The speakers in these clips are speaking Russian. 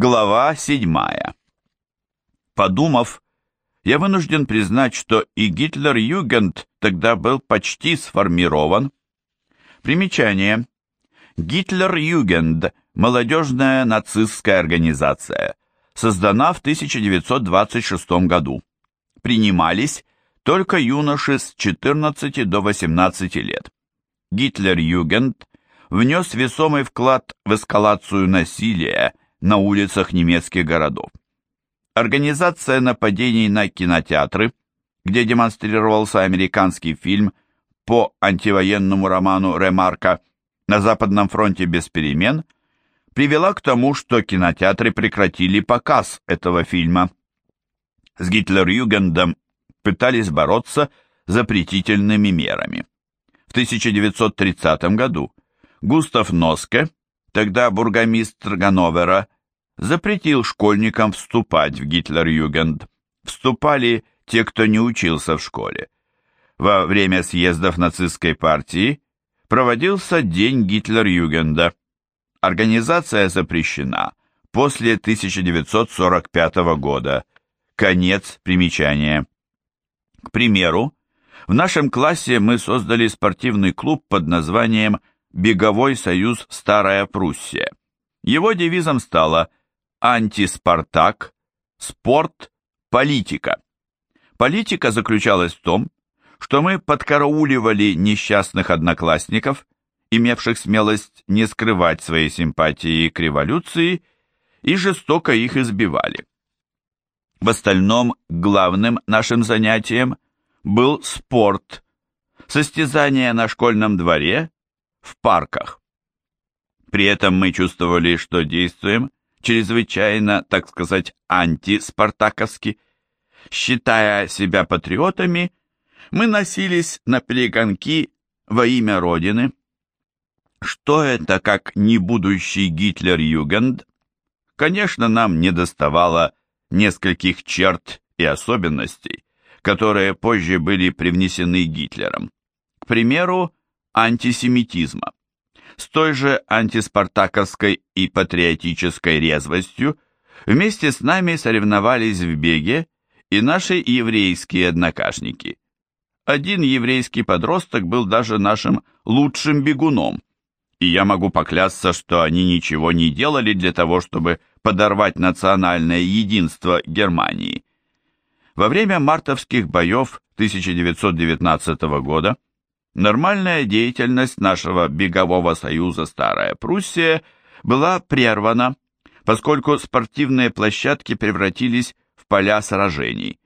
Глава седьмая. Подумав, я вынужден признать, что и Гитлер-Югенд тогда был почти сформирован. Примечание. Гитлер-Югенд – молодежная нацистская организация, создана в 1926 году. Принимались только юноши с 14 до 18 лет. Гитлер-Югенд внес весомый вклад в эскалацию насилия на улицах немецких городов. Организация нападений на кинотеатры, где демонстрировался американский фильм по антивоенному роману Ремарка «На Западном фронте без перемен», привела к тому, что кинотеатры прекратили показ этого фильма. С Гитлер-Югендом пытались бороться запретительными мерами. В 1930 году Густав Носке Тогда бургомистр Ганновера запретил школьникам вступать в Гитлер-Югенд. Вступали те, кто не учился в школе. Во время съездов нацистской партии проводился День Гитлер-Югенда. Организация запрещена после 1945 года. Конец примечания. К примеру, в нашем классе мы создали спортивный клуб под названием Беговой союз Старая Пруссия. Его девизом стало «Антиспартак», «Спорт», «Политика». Политика заключалась в том, что мы подкарауливали несчастных одноклассников, имевших смелость не скрывать своей симпатии к революции, и жестоко их избивали. В остальном главным нашим занятием был спорт, состязания на школьном дворе в парках. При этом мы чувствовали, что действуем чрезвычайно, так сказать, антиспартаковски. Считая себя патриотами, мы носились на перегонки во имя Родины. Что это, как не будущий Гитлер-Югенд? Конечно, нам не доставало нескольких черт и особенностей, которые позже были привнесены Гитлером. К примеру, антисемитизма. С той же антиспартаковской и патриотической резвостью вместе с нами соревновались в беге и наши еврейские однокашники. Один еврейский подросток был даже нашим лучшим бегуном, и я могу поклясться, что они ничего не делали для того, чтобы подорвать национальное единство Германии. Во время мартовских боев 1919 года Нормальная деятельность нашего бегового союза «Старая Пруссия» была прервана, поскольку спортивные площадки превратились в поля сражений.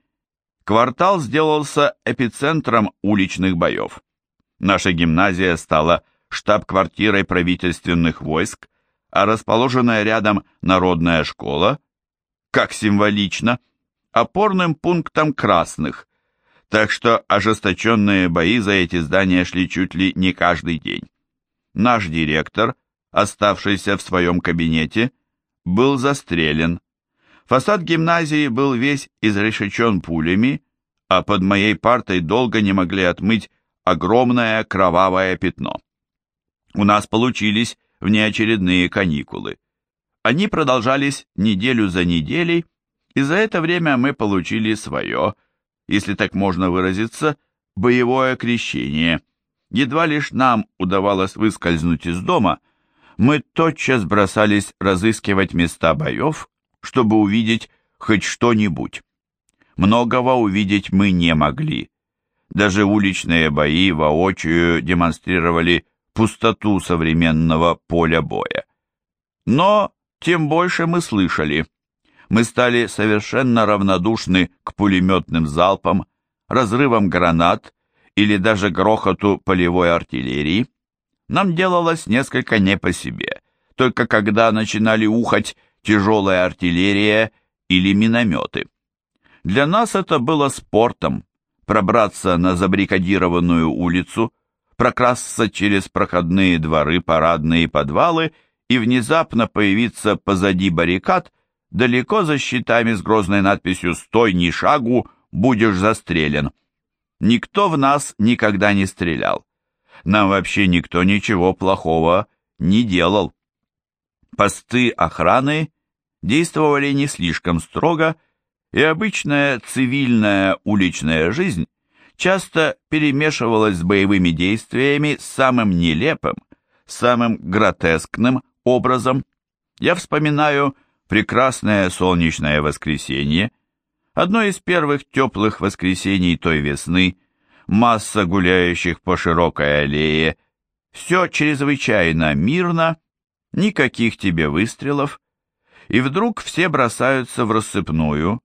Квартал сделался эпицентром уличных боев. Наша гимназия стала штаб-квартирой правительственных войск, а расположенная рядом народная школа, как символично, опорным пунктом красных, так что ожесточенные бои за эти здания шли чуть ли не каждый день. Наш директор, оставшийся в своем кабинете, был застрелен. Фасад гимназии был весь изрешечен пулями, а под моей партой долго не могли отмыть огромное кровавое пятно. У нас получились внеочередные каникулы. Они продолжались неделю за неделей, и за это время мы получили свое – если так можно выразиться, боевое крещение. Едва лишь нам удавалось выскользнуть из дома, мы тотчас бросались разыскивать места боев, чтобы увидеть хоть что-нибудь. Многого увидеть мы не могли. Даже уличные бои воочию демонстрировали пустоту современного поля боя. Но тем больше мы слышали мы стали совершенно равнодушны к пулеметным залпам, разрывам гранат или даже грохоту полевой артиллерии. Нам делалось несколько не по себе, только когда начинали ухать тяжелая артиллерия или минометы. Для нас это было спортом, пробраться на забрикадированную улицу, прокрасться через проходные дворы, парадные подвалы и внезапно появиться позади баррикад – далеко за щитами с грозной надписью «Стой, ни шагу, будешь застрелен». Никто в нас никогда не стрелял. Нам вообще никто ничего плохого не делал. Посты охраны действовали не слишком строго, и обычная цивильная уличная жизнь часто перемешивалась с боевыми действиями самым нелепым, самым гротескным образом. Я вспоминаю прекрасное солнечное воскресенье, одно из первых теплых воскресений той весны, масса гуляющих по широкой аллее, все чрезвычайно мирно, никаких тебе выстрелов, и вдруг все бросаются в рассыпную,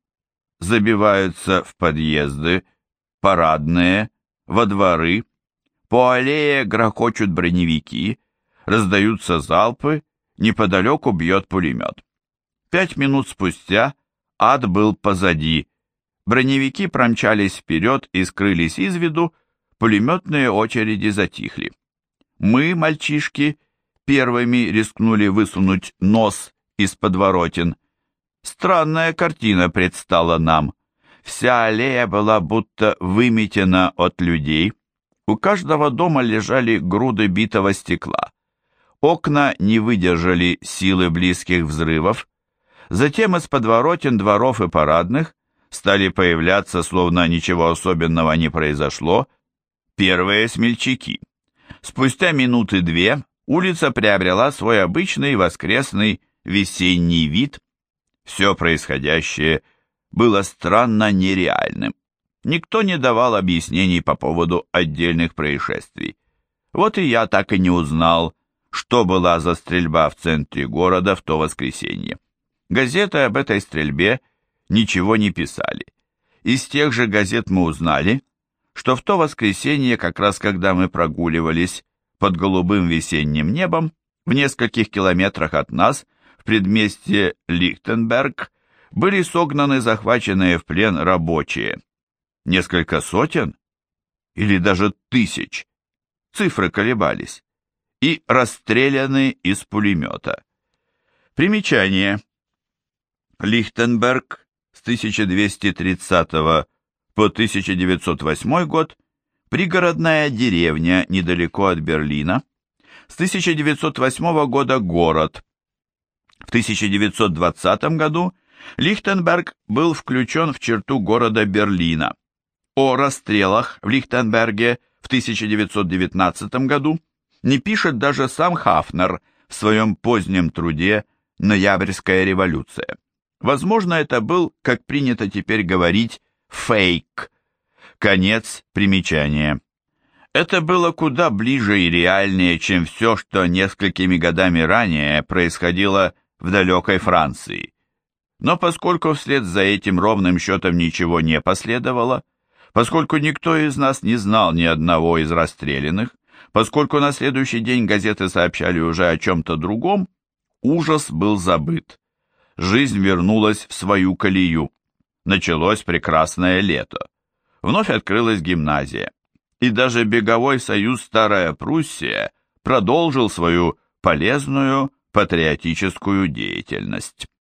забиваются в подъезды, парадные, во дворы, по аллее грохочут броневики, раздаются залпы, неподалеку бьет пулемет. Пять минут спустя ад был позади, броневики промчались вперед и скрылись из виду, пулеметные очереди затихли. Мы, мальчишки, первыми рискнули высунуть нос из подворотен. Странная картина предстала нам. Вся аллея была будто выметена от людей. У каждого дома лежали груды битого стекла. Окна не выдержали силы близких взрывов. Затем из подворотен, дворов и парадных стали появляться, словно ничего особенного не произошло, первые смельчаки. Спустя минуты две улица приобрела свой обычный воскресный весенний вид. Все происходящее было странно нереальным. Никто не давал объяснений по поводу отдельных происшествий. Вот и я так и не узнал, что была за стрельба в центре города в то воскресенье. Газеты об этой стрельбе ничего не писали. Из тех же газет мы узнали, что в то воскресенье, как раз когда мы прогуливались под голубым весенним небом, в нескольких километрах от нас, в предместье Лихтенберг, были согнаны захваченные в плен рабочие. Несколько сотен или даже тысяч, цифры колебались, и расстреляны из пулемета. Примечание. Лихтенберг с 1230 по 1908 год, пригородная деревня недалеко от Берлина, с 1908 года город. В 1920 году Лихтенберг был включен в черту города Берлина. О расстрелах в Лихтенберге в 1919 году не пишет даже сам Хафнер в своем позднем труде «Ноябрьская революция». Возможно, это был, как принято теперь говорить, фейк. Конец примечания. Это было куда ближе и реальнее, чем все, что несколькими годами ранее происходило в далекой Франции. Но поскольку вслед за этим ровным счетом ничего не последовало, поскольку никто из нас не знал ни одного из расстрелянных, поскольку на следующий день газеты сообщали уже о чем-то другом, ужас был забыт. Жизнь вернулась в свою колею началось прекрасное лето. Вновь открылась гимназия. И даже беговой союз «Старая Пруссия» продолжил свою полезную патриотическую деятельность.